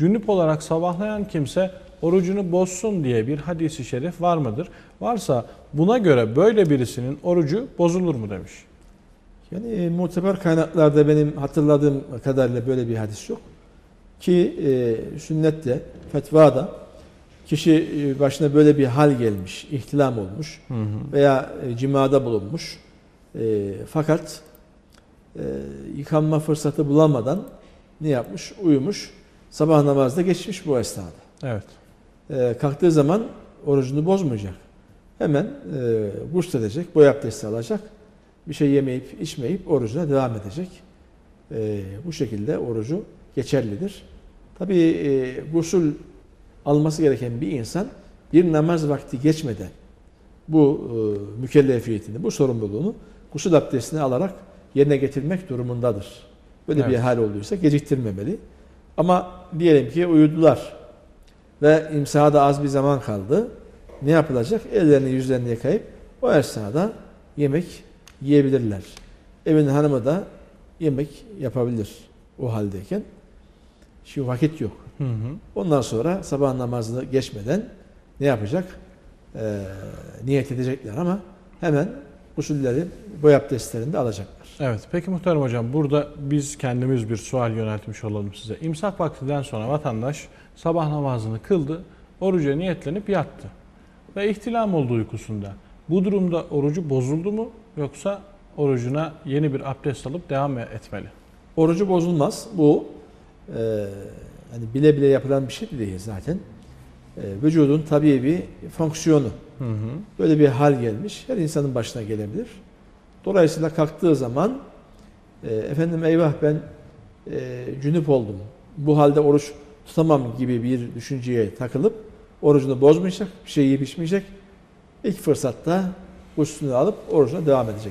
cünüp olarak sabahlayan kimse orucunu bozsun diye bir hadisi şerif var mıdır? Varsa buna göre böyle birisinin orucu bozulur mu demiş. Yani e, muteber kaynaklarda benim hatırladığım kadarıyla böyle bir hadis yok. Ki e, sünnette, fetvada kişi e, başına böyle bir hal gelmiş, ihtilam olmuş veya e, cimada bulunmuş. E, fakat e, yıkanma fırsatı bulamadan ne yapmış? Uyumuş. Sabah namazda geçmiş bu esnada. Evet. E, kalktığı zaman orucunu bozmayacak. Hemen e, gusledecek, boy abdesti alacak. Bir şey yemeyip içmeyip orucuna devam edecek. E, bu şekilde orucu geçerlidir. Tabii e, gusül alması gereken bir insan bir namaz vakti geçmeden bu e, mükellefiyetini, bu sorumluluğunu gusül abdestini alarak yerine getirmek durumundadır. Böyle bir Evet. hal olduysa geciktirmemeli. Ama diyelim ki uyudular ve imsaha da az bir zaman kaldı. Ne yapılacak? Ellerini yüzlerini yıkayıp o esnada yemek yiyebilirler. Evin hanımı da yemek yapabilir o haldeyken. Şimdi vakit yok. Hı hı. Ondan sonra sabah namazını geçmeden ne yapacak? Ee, niyet edecekler ama hemen usulleri, boy abdestlerini de alacaklar. Evet. Peki muhterem hocam burada biz kendimiz bir sual yöneltmiş olalım size. İmsak vaktinden sonra vatandaş sabah namazını kıldı, oruca niyetlenip yattı. Ve ihtilam oldu uykusunda. Bu durumda orucu bozuldu mu yoksa orucuna yeni bir abdest alıp devam etmeli? Orucu bozulmaz. Bu e, hani bile bile yapılan bir şey de değil zaten. E, vücudun tabii bir fonksiyonu. Hı hı. Böyle bir hal gelmiş. Her insanın başına gelebilir. Dolayısıyla kalktığı zaman e, efendim eyvah ben e, cünüp oldum. Bu halde oruç tutamam gibi bir düşünceye takılıp orucunu bozmayacak, bir şey yiyip içmeyecek. İlk fırsatta guslünü alıp orucuna devam edecek.